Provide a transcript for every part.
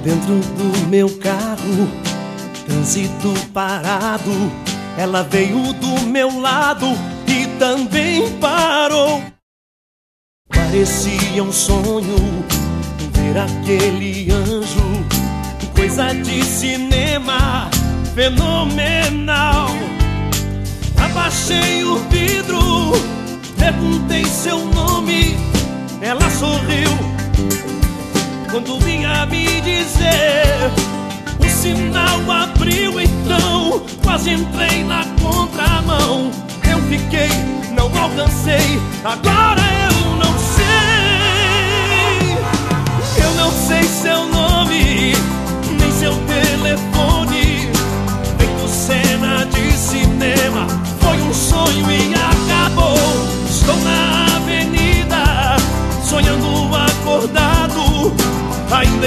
Dentro do meu carro, trânsito parado. Ela veio do meu lado e também parou. Parecia um sonho ver aquele anjo, coisa de cinema fenomenal. Abaixei o vidro, perguntei seu nome, quando vinha me dizer. O sinal abriu então, quase entrei na contramão. Eu fiquei, não alcancei, agora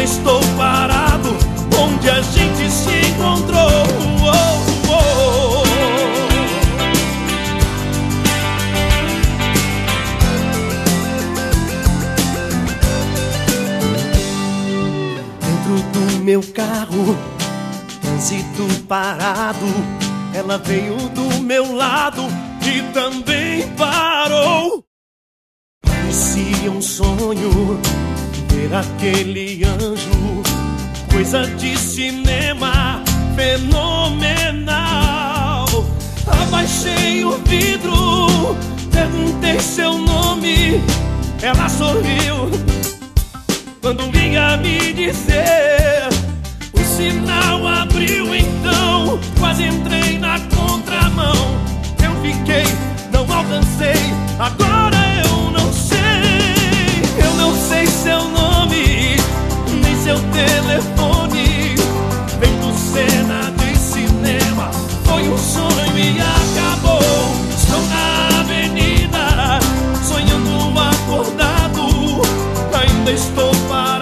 estou parado, onde a gente se encontrou. Oh, oh. Dentro do meu carro, trânsito parado. Ela veio do meu lado e também parou. Parecia um sonho aquele anjo, coisa de cinema fenomenal. Abaixei o vidro, perguntei seu nome, ela sorriu quando vinha me dizer. O sinal abriu então, quase entrei na contramão. Eu fiquei, não alcancei, agora telefone. Feito cena de cinema, foi um sonho e acabou. Estou na avenida, sonhando acordado. Ainda estou parado,